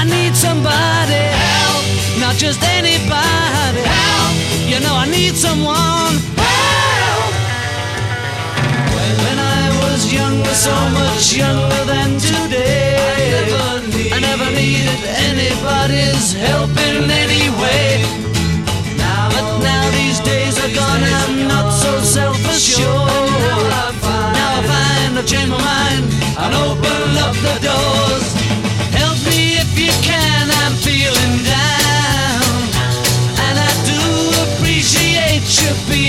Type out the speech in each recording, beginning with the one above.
I need somebody help, not just anybody help. You know I need someone help. When I was younger, so much younger than today, I never needed anybody's help in any way. Now, But now these days are gone, I'm not so self-assured. Now I find I've changed my mind and open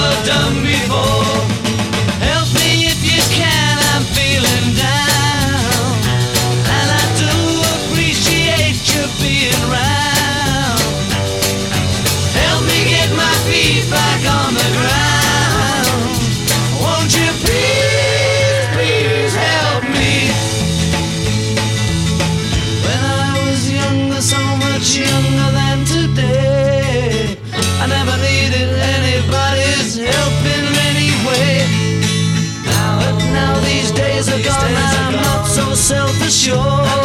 never done before. Help me if you can, I'm feeling down. And I do appreciate you being round. Help me get my feet back on the ground. Won't you please, please help me? When I was younger, so much younger than But